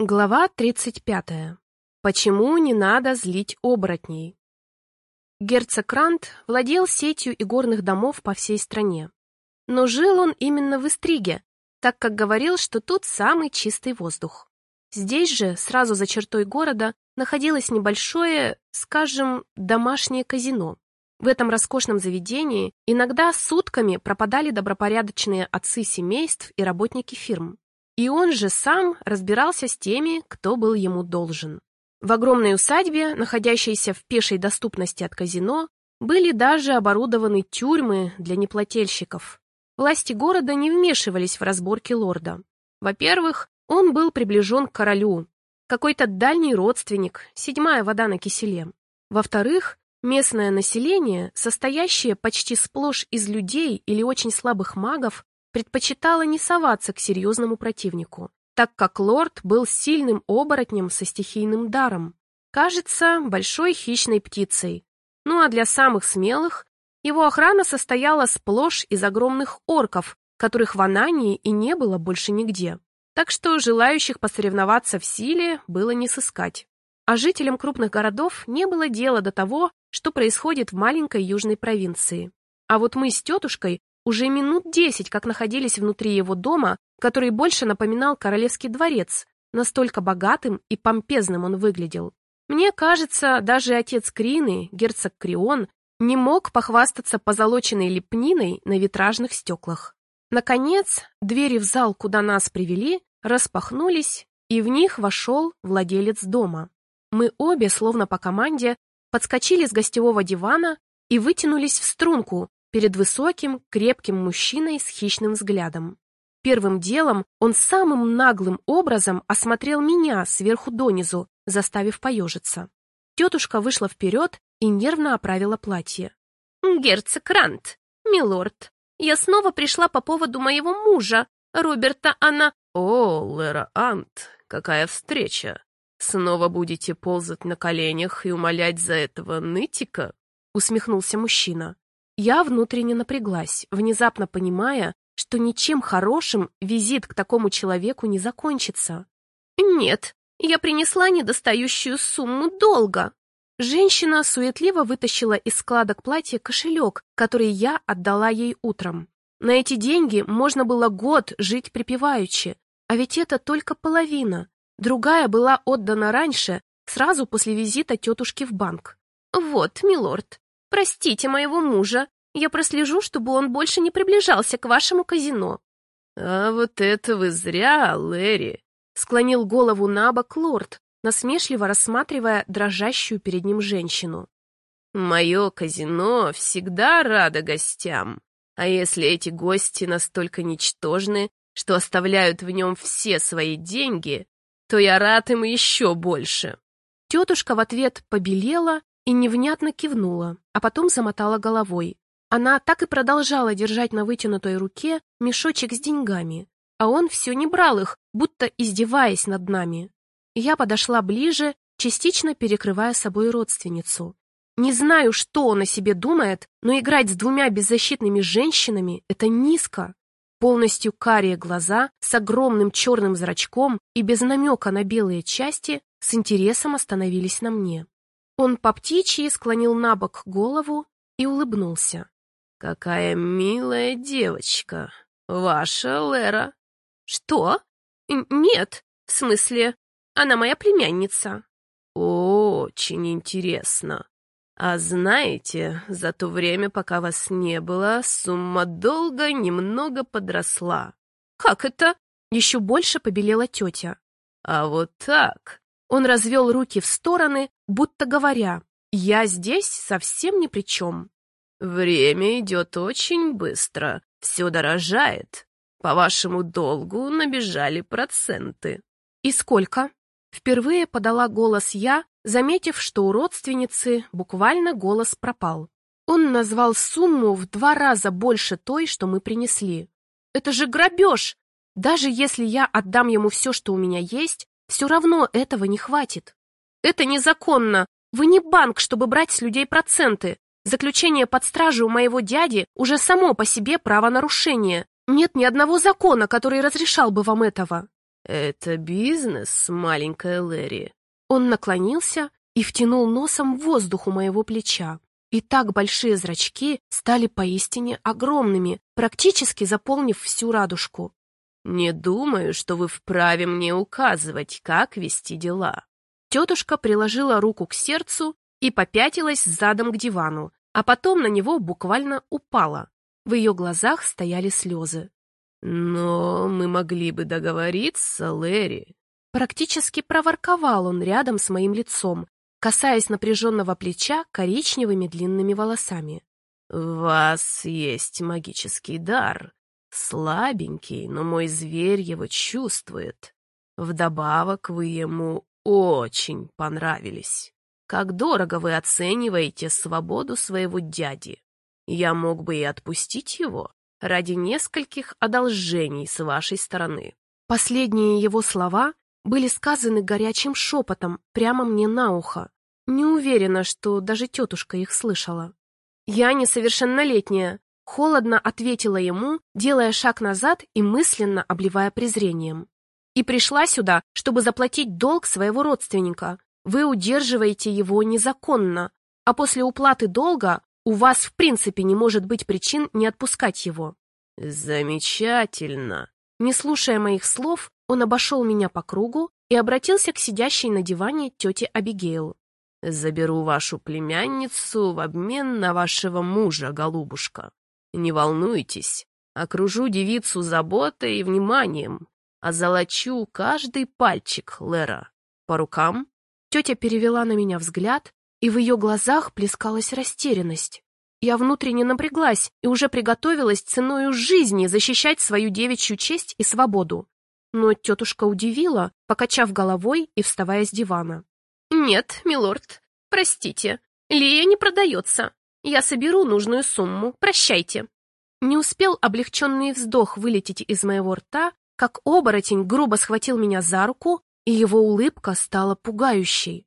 Глава 35. Почему не надо злить оборотней? Герцог Крант владел сетью игорных домов по всей стране. Но жил он именно в Истриге, так как говорил, что тут самый чистый воздух. Здесь же, сразу за чертой города, находилось небольшое, скажем, домашнее казино. В этом роскошном заведении иногда сутками пропадали добропорядочные отцы семейств и работники фирм. И он же сам разбирался с теми, кто был ему должен. В огромной усадьбе, находящейся в пешей доступности от казино, были даже оборудованы тюрьмы для неплательщиков. Власти города не вмешивались в разборки лорда. Во-первых, он был приближен к королю, какой-то дальний родственник, седьмая вода на киселе. Во-вторых, местное население, состоящее почти сплошь из людей или очень слабых магов, предпочитала не соваться к серьезному противнику, так как лорд был сильным оборотнем со стихийным даром. Кажется, большой хищной птицей. Ну а для самых смелых его охрана состояла сплошь из огромных орков, которых в Анании и не было больше нигде. Так что желающих посоревноваться в силе было не сыскать. А жителям крупных городов не было дела до того, что происходит в маленькой южной провинции. А вот мы с тетушкой уже минут десять, как находились внутри его дома, который больше напоминал королевский дворец, настолько богатым и помпезным он выглядел. Мне кажется, даже отец Крины, герцог Крион, не мог похвастаться позолоченной лепниной на витражных стеклах. Наконец, двери в зал, куда нас привели, распахнулись, и в них вошел владелец дома. Мы обе, словно по команде, подскочили с гостевого дивана и вытянулись в струнку, перед высоким, крепким мужчиной с хищным взглядом. Первым делом он самым наглым образом осмотрел меня сверху донизу, заставив поежиться. Тетушка вышла вперед и нервно оправила платье. «Герцог Рант, милорд, я снова пришла по поводу моего мужа, Роберта она...» «О, Лера Ант, какая встреча! Снова будете ползать на коленях и умолять за этого нытика?» усмехнулся мужчина. Я внутренне напряглась, внезапно понимая, что ничем хорошим визит к такому человеку не закончится. «Нет, я принесла недостающую сумму долга». Женщина суетливо вытащила из складок платья кошелек, который я отдала ей утром. На эти деньги можно было год жить припеваючи, а ведь это только половина. Другая была отдана раньше, сразу после визита тетушки в банк. «Вот, милорд, Простите моего мужа. Я прослежу, чтобы он больше не приближался к вашему казино». «А вот это вы зря, Лэри!» — склонил голову на бок лорд, насмешливо рассматривая дрожащую перед ним женщину. «Мое казино всегда радо гостям. А если эти гости настолько ничтожны, что оставляют в нем все свои деньги, то я рад им еще больше». Тетушка в ответ побелела и невнятно кивнула, а потом замотала головой. Она так и продолжала держать на вытянутой руке мешочек с деньгами, а он все не брал их, будто издеваясь над нами. Я подошла ближе, частично перекрывая собой родственницу. Не знаю, что он о себе думает, но играть с двумя беззащитными женщинами — это низко. Полностью карие глаза, с огромным черным зрачком и без намека на белые части, с интересом остановились на мне. Он по птичьи склонил на бок голову и улыбнулся. «Какая милая девочка! Ваша Лера!» «Что? Нет, в смысле, она моя племянница». «Очень интересно. А знаете, за то время, пока вас не было, сумма долга немного подросла». «Как это?» Еще больше побелела тетя. «А вот так. Он развел руки в стороны, будто говоря, «Я здесь совсем ни при чем». «Время идет очень быстро, все дорожает. По вашему долгу набежали проценты». «И сколько?» Впервые подала голос я, заметив, что у родственницы буквально голос пропал. Он назвал сумму в два раза больше той, что мы принесли. «Это же грабеж! Даже если я отдам ему все, что у меня есть, все равно этого не хватит. Это незаконно. Вы не банк, чтобы брать с людей проценты. Заключение под стражей у моего дяди уже само по себе правонарушение. Нет ни одного закона, который разрешал бы вам этого. «Это бизнес, маленькая Лэри». Он наклонился и втянул носом воздух у моего плеча. И так большие зрачки стали поистине огромными, практически заполнив всю радужку. «Не думаю, что вы вправе мне указывать, как вести дела». Тетушка приложила руку к сердцу и попятилась задом к дивану, а потом на него буквально упала. В ее глазах стояли слезы. «Но мы могли бы договориться, Лэри». Практически проворковал он рядом с моим лицом, касаясь напряженного плеча коричневыми длинными волосами. «У вас есть магический дар. Слабенький, но мой зверь его чувствует. Вдобавок вы ему очень понравились. Как дорого вы оцениваете свободу своего дяди. Я мог бы и отпустить его ради нескольких одолжений с вашей стороны». Последние его слова были сказаны горячим шепотом прямо мне на ухо. Не уверена, что даже тетушка их слышала. «Я несовершеннолетняя», — холодно ответила ему, делая шаг назад и мысленно обливая презрением. «И пришла сюда, чтобы заплатить долг своего родственника. Вы удерживаете его незаконно, а после уплаты долга у вас в принципе не может быть причин не отпускать его». «Замечательно!» Не слушая моих слов, он обошел меня по кругу и обратился к сидящей на диване тете Абигейл. Заберу вашу племянницу в обмен на вашего мужа, голубушка. Не волнуйтесь, окружу девицу заботой и вниманием, а золочу каждый пальчик Лера. По рукам?» Тетя перевела на меня взгляд, и в ее глазах плескалась растерянность. Я внутренне напряглась и уже приготовилась ценою жизни защищать свою девичью честь и свободу. Но тетушка удивила, покачав головой и вставая с дивана. «Нет, милорд, простите, Лия не продается. Я соберу нужную сумму, прощайте». Не успел облегченный вздох вылететь из моего рта, как оборотень грубо схватил меня за руку, и его улыбка стала пугающей.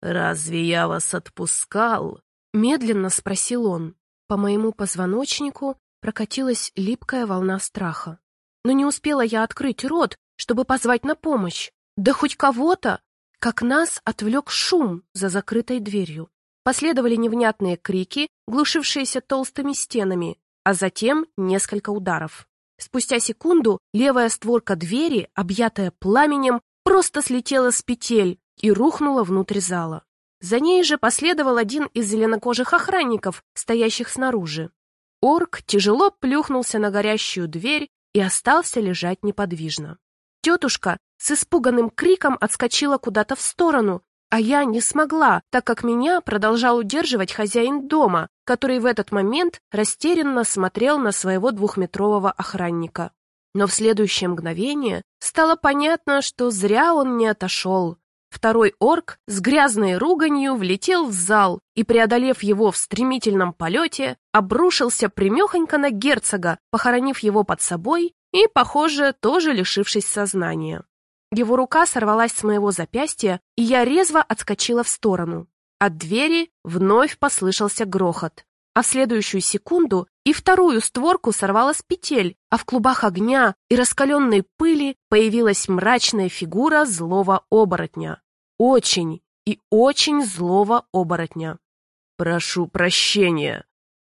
«Разве я вас отпускал?» — медленно спросил он. По моему позвоночнику прокатилась липкая волна страха. Но не успела я открыть рот, чтобы позвать на помощь. Да хоть кого-то, как нас отвлек шум за закрытой дверью. Последовали невнятные крики, глушившиеся толстыми стенами, а затем несколько ударов. Спустя секунду левая створка двери, объятая пламенем, просто слетела с петель и рухнула внутрь зала. За ней же последовал один из зеленокожих охранников, стоящих снаружи. Орк тяжело плюхнулся на горящую дверь и остался лежать неподвижно. Тетушка с испуганным криком отскочила куда-то в сторону, а я не смогла, так как меня продолжал удерживать хозяин дома, который в этот момент растерянно смотрел на своего двухметрового охранника. Но в следующее мгновение стало понятно, что зря он не отошел. Второй орк с грязной руганью влетел в зал и, преодолев его в стремительном полете, обрушился примехонько на герцога, похоронив его под собой и, похоже, тоже лишившись сознания. Его рука сорвалась с моего запястья, и я резво отскочила в сторону. От двери вновь послышался грохот, а в следующую секунду и вторую створку сорвала с петель, а в клубах огня и раскаленной пыли появилась мрачная фигура злого оборотня. Очень и очень злого оборотня. «Прошу прощения!»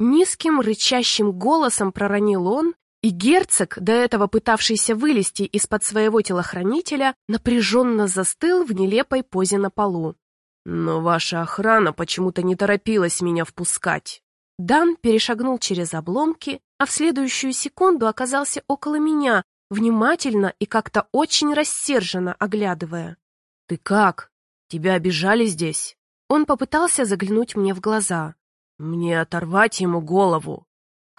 Низким рычащим голосом проронил он и герцог, до этого пытавшийся вылезти из-под своего телохранителя, напряженно застыл в нелепой позе на полу. «Но ваша охрана почему-то не торопилась меня впускать». Дан перешагнул через обломки, а в следующую секунду оказался около меня, внимательно и как-то очень рассерженно оглядывая. «Ты как? Тебя обижали здесь?» Он попытался заглянуть мне в глаза. «Мне оторвать ему голову!»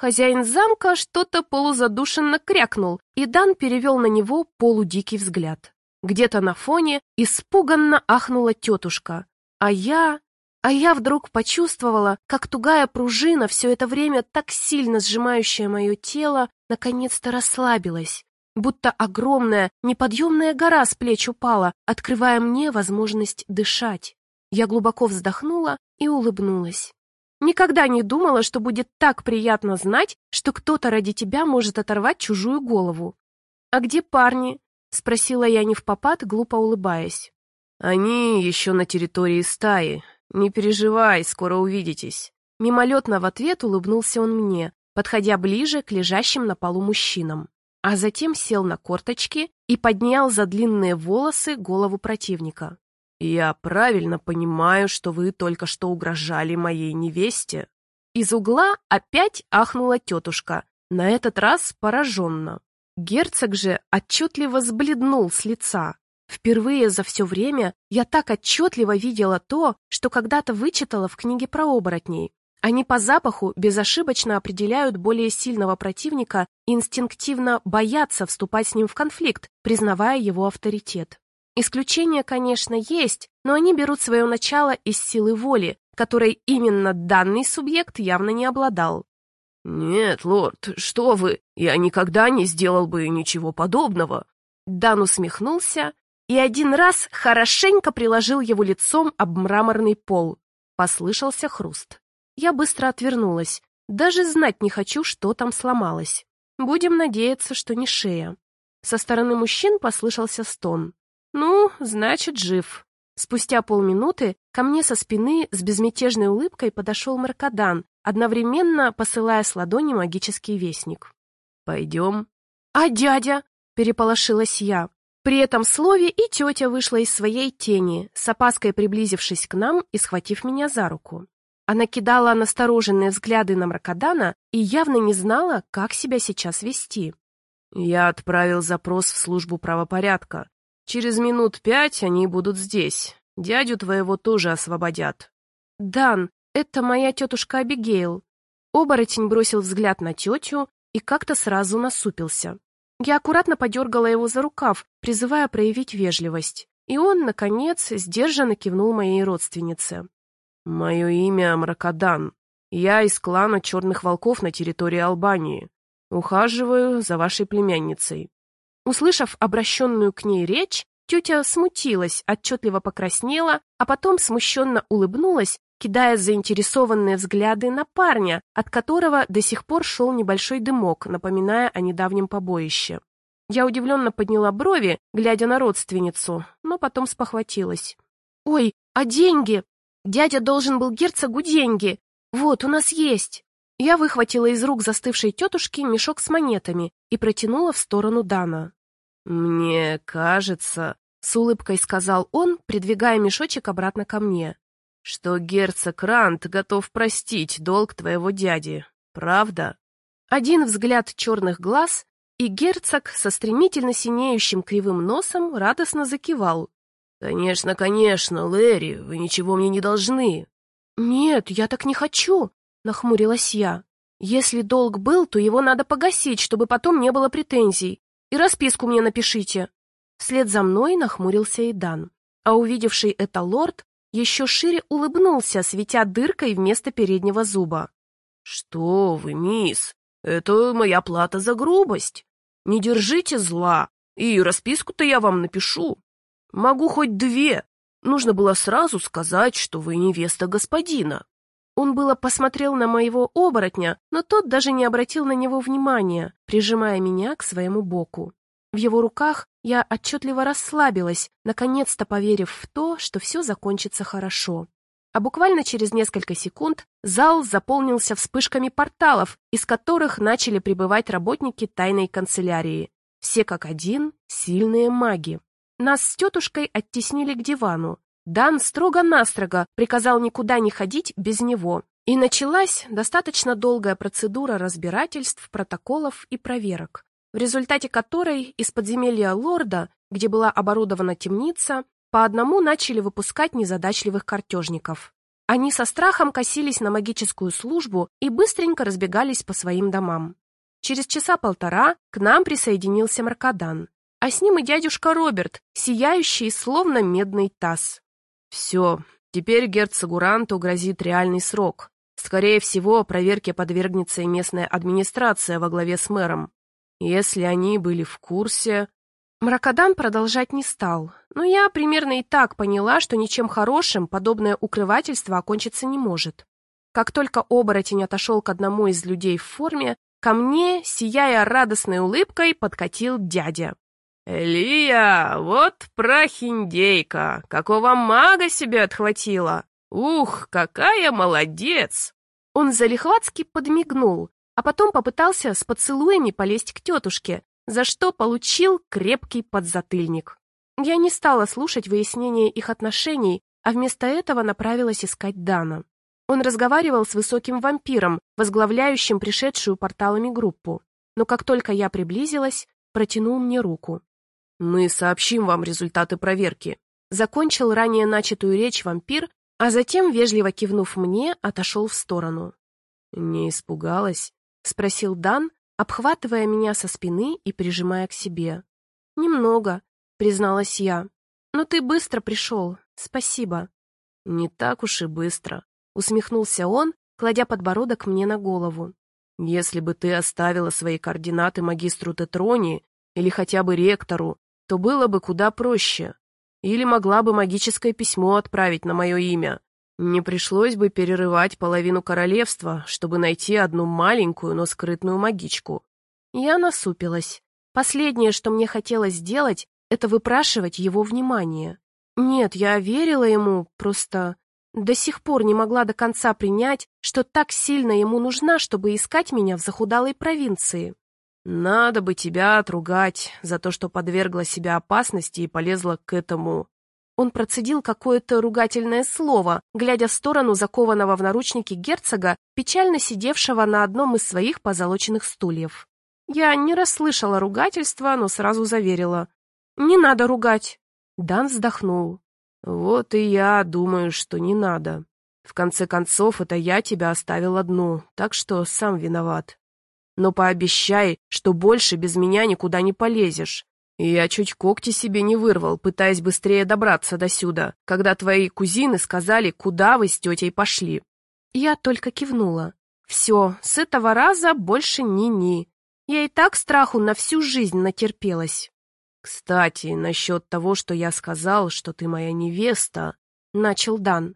Хозяин замка что-то полузадушенно крякнул, и Дан перевел на него полудикий взгляд. Где-то на фоне испуганно ахнула тетушка, а я... А я вдруг почувствовала, как тугая пружина, все это время так сильно сжимающая мое тело, наконец-то расслабилась, будто огромная, неподъемная гора с плеч упала, открывая мне возможность дышать. Я глубоко вздохнула и улыбнулась. Никогда не думала, что будет так приятно знать, что кто-то ради тебя может оторвать чужую голову. «А где парни?» — Спросила я не в попад, глупо улыбаясь. «Они еще на территории стаи. Не переживай, скоро увидитесь». Мимолетно в ответ улыбнулся он мне, подходя ближе к лежащим на полу мужчинам, а затем сел на корточки и поднял за длинные волосы голову противника. «Я правильно понимаю, что вы только что угрожали моей невесте?» Из угла опять ахнула тетушка, на этот раз пораженно. Герцог же отчетливо сбледнул с лица. Впервые за все время я так отчетливо видела то, что когда-то вычитала в книге про оборотней. Они по запаху безошибочно определяют более сильного противника и инстинктивно боятся вступать с ним в конфликт, признавая его авторитет. Исключения, конечно, есть, но они берут свое начало из силы воли, которой именно данный субъект явно не обладал. «Нет, лорд, что вы, я никогда не сделал бы ничего подобного». Дан усмехнулся и один раз хорошенько приложил его лицом об мраморный пол. Послышался хруст. Я быстро отвернулась. Даже знать не хочу, что там сломалось. Будем надеяться, что не шея. Со стороны мужчин послышался стон. Ну, значит, жив. Спустя полминуты ко мне со спины с безмятежной улыбкой подошел Маркадан, одновременно посылая с ладони магический вестник. «Пойдем». «А дядя?» — переполошилась я. При этом слове и тетя вышла из своей тени, с опаской приблизившись к нам и схватив меня за руку. Она кидала настороженные взгляды на Маркадана и явно не знала, как себя сейчас вести. «Я отправил запрос в службу правопорядка. Через минут пять они будут здесь. Дядю твоего тоже освободят». «Дан, это моя тетушка Абигейл». Оборотень бросил взгляд на тетю и как-то сразу насупился. Я аккуратно подергала его за рукав, призывая проявить вежливость. И он, наконец, сдержанно кивнул моей родственнице. «Мое имя Мракадан. Я из клана Черных Волков на территории Албании. Ухаживаю за вашей племянницей». Услышав обращенную к ней речь, тетя смутилась, отчетливо покраснела, а потом смущенно улыбнулась, кидая заинтересованные взгляды на парня, от которого до сих пор шел небольшой дымок, напоминая о недавнем побоище. Я удивленно подняла брови, глядя на родственницу, но потом спохватилась. «Ой, а деньги? Дядя должен был герцогу деньги. Вот, у нас есть». Я выхватила из рук застывшей тетушки мешок с монетами и протянула в сторону Дана. «Мне кажется», — с улыбкой сказал он, придвигая мешочек обратно ко мне, «что герцог Рант готов простить долг твоего дяди. Правда?» Один взгляд черных глаз, и герцог со стремительно синеющим кривым носом радостно закивал. «Конечно, конечно, Лэри, вы ничего мне не должны». «Нет, я так не хочу», — нахмурилась я. «Если долг был, то его надо погасить, чтобы потом не было претензий. И расписку мне напишите». Вслед за мной нахмурился и Дан. А увидевший это лорд еще шире улыбнулся, светя дыркой вместо переднего зуба. «Что вы, мисс, это моя плата за грубость. Не держите зла, и расписку-то я вам напишу. Могу хоть две. Нужно было сразу сказать, что вы невеста господина». Он было посмотрел на моего оборотня, но тот даже не обратил на него внимания, прижимая меня к своему боку. В его руках я отчетливо расслабилась, наконец-то поверив в то, что все закончится хорошо. А буквально через несколько секунд зал заполнился вспышками порталов, из которых начали прибывать работники тайной канцелярии. Все как один сильные маги. Нас с тетушкой оттеснили к дивану, Дан строго-настрого приказал никуда не ходить без него. И началась достаточно долгая процедура разбирательств, протоколов и проверок, в результате которой из подземелья лорда, где была оборудована темница, по одному начали выпускать незадачливых картежников. Они со страхом косились на магическую службу и быстренько разбегались по своим домам. Через часа полтора к нам присоединился Маркадан, а с ним и дядюшка Роберт, сияющий словно медный таз. Все, теперь герцогу Ранту грозит реальный срок. Скорее всего, проверке подвергнется и местная администрация во главе с мэром. Если они были в курсе... Мракодан продолжать не стал, но я примерно и так поняла, что ничем хорошим подобное укрывательство окончиться не может. Как только оборотень отошел к одному из людей в форме, ко мне, сияя радостной улыбкой, подкатил дядя. «Элия, вот прохиндейка! Какого мага себе отхватила! Ух, какая молодец!» Он залихватски подмигнул, а потом попытался с поцелуями полезть к тетушке, за что получил крепкий подзатыльник. Я не стала слушать выяснения их отношений, а вместо этого направилась искать Дана. Он разговаривал с высоким вампиром, возглавляющим пришедшую порталами группу. Но как только я приблизилась, протянул мне руку. «Мы сообщим вам результаты проверки», — закончил ранее начатую речь вампир, а затем, вежливо кивнув мне, отошел в сторону. «Не испугалась?» — спросил Дан, обхватывая меня со спины и прижимая к себе. «Немного», — призналась я. «Но ты быстро пришел. Спасибо». «Не так уж и быстро», — усмехнулся он, кладя подбородок мне на голову. «Если бы ты оставила свои координаты магистру Тетрони или хотя бы ректору, то было бы куда проще. Или могла бы магическое письмо отправить на мое имя, не пришлось бы перерывать половину королевства, чтобы найти одну маленькую, но скрытную магичку. Я насупилась. Последнее, что мне хотелось сделать, это выпрашивать его внимание. Нет, я верила ему, просто до сих пор не могла до конца принять, что так сильно ему нужна, чтобы искать меня в захудалой провинции. Надо бы тебя отругать за то, что подвергла себя опасности и полезла к этому он процедил какое-то ругательное слово, глядя в сторону закованного в наручники герцога, печально сидевшего на одном из своих позолоченных стульев. Я не расслышала ругательства, но сразу заверила. «Не надо ругать!» Дан вздохнул. «Вот и я думаю, что не надо. В конце концов, это я тебя оставил одну, так что сам виноват. Но пообещай, что больше без меня никуда не полезешь. Я чуть когти себе не вырвал, пытаясь быстрее добраться до сюда, когда твои кузины сказали, куда вы с тетей пошли. Я только кивнула. Все, с этого раза больше ни-ни. Я и так страху на всю жизнь натерпелась. Кстати, насчет того, что я сказал, что ты моя невеста, начал Дан.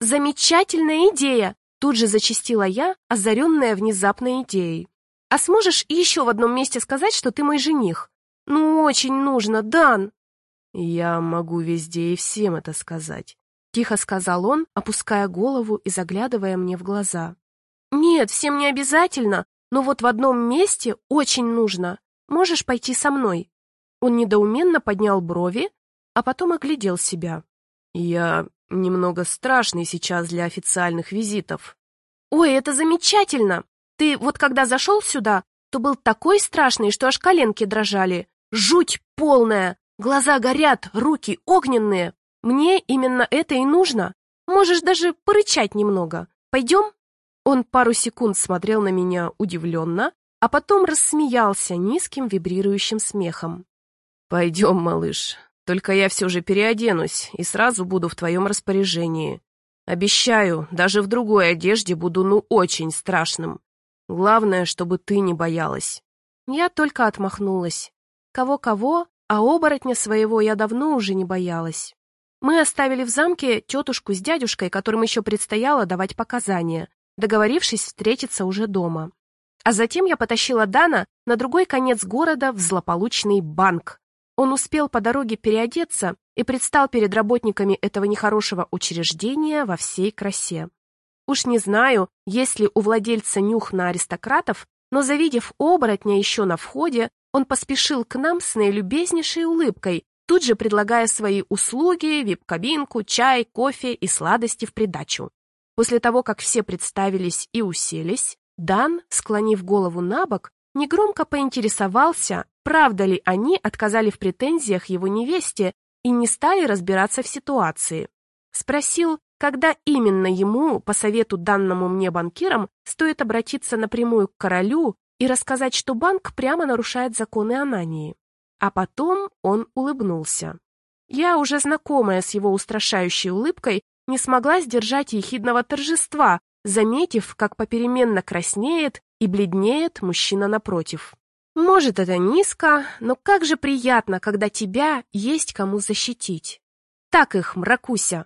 Замечательная идея! Тут же зачастила я, озаренная внезапной идеей. А сможешь еще в одном месте сказать, что ты мой жених? «Ну, очень нужно, Дан!» «Я могу везде и всем это сказать», — тихо сказал он, опуская голову и заглядывая мне в глаза. «Нет, всем не обязательно, но вот в одном месте очень нужно. Можешь пойти со мной?» Он недоуменно поднял брови, а потом оглядел себя. «Я немного страшный сейчас для официальных визитов». «Ой, это замечательно! Ты вот когда зашел сюда, то был такой страшный, что аж коленки дрожали. Жуть полная! Глаза горят, руки огненные. Мне именно это и нужно. Можешь даже порычать немного. Пойдем?» Он пару секунд смотрел на меня удивленно, а потом рассмеялся низким вибрирующим смехом. «Пойдем, малыш. Только я все же переоденусь и сразу буду в твоем распоряжении. Обещаю, даже в другой одежде буду ну очень страшным. Главное, чтобы ты не боялась». Я только отмахнулась. Кого-кого, а оборотня своего я давно уже не боялась. Мы оставили в замке тетушку с дядюшкой, которым еще предстояло давать показания, договорившись встретиться уже дома. А затем я потащила Дана на другой конец города в злополучный банк. Он успел по дороге переодеться и предстал перед работниками этого нехорошего учреждения во всей красе. Уж не знаю, есть ли у владельца нюх на аристократов, но завидев оборотня еще на входе, он поспешил к нам с наилюбезнейшей улыбкой, тут же предлагая свои услуги, вип-кабинку, чай, кофе и сладости в придачу. После того, как все представились и уселись, Дан, склонив голову на бок, негромко поинтересовался, правда ли они отказали в претензиях его невесте и не стали разбираться в ситуации. Спросил, когда именно ему, по совету данному мне банкирам, стоит обратиться напрямую к королю и рассказать, что банк прямо нарушает законы Анании. А потом он улыбнулся. Я, уже знакомая с его устрашающей улыбкой, не смогла сдержать ехидного торжества, заметив, как попеременно краснеет и бледнеет мужчина напротив. Может, это низко, но как же приятно, когда тебя есть кому защитить. Так их, мракуся.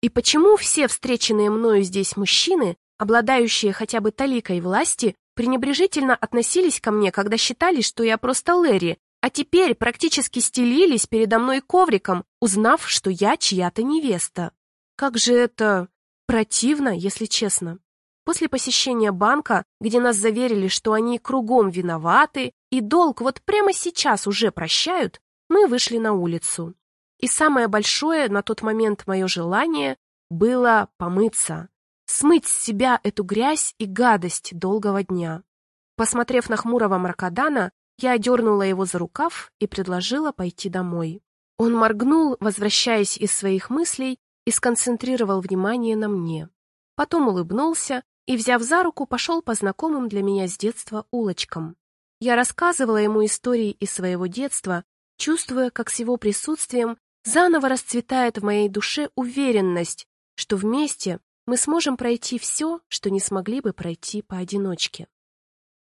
И почему все встреченные мною здесь мужчины, обладающие хотя бы таликой власти, пренебрежительно относились ко мне, когда считали, что я просто Лэри, а теперь практически стелились передо мной ковриком, узнав, что я чья-то невеста. Как же это противно, если честно. После посещения банка, где нас заверили, что они кругом виноваты и долг вот прямо сейчас уже прощают, мы вышли на улицу. И самое большое на тот момент мое желание было помыться, смыть с себя эту грязь и гадость долгого дня. Посмотрев на хмурого Маркадана, я одернула его за рукав и предложила пойти домой. Он моргнул, возвращаясь из своих мыслей, и сконцентрировал внимание на мне. Потом улыбнулся и, взяв за руку, пошел по знакомым для меня с детства улочкам. Я рассказывала ему истории из своего детства, чувствуя, как с его присутствием заново расцветает в моей душе уверенность, что вместе мы сможем пройти все, что не смогли бы пройти поодиночке.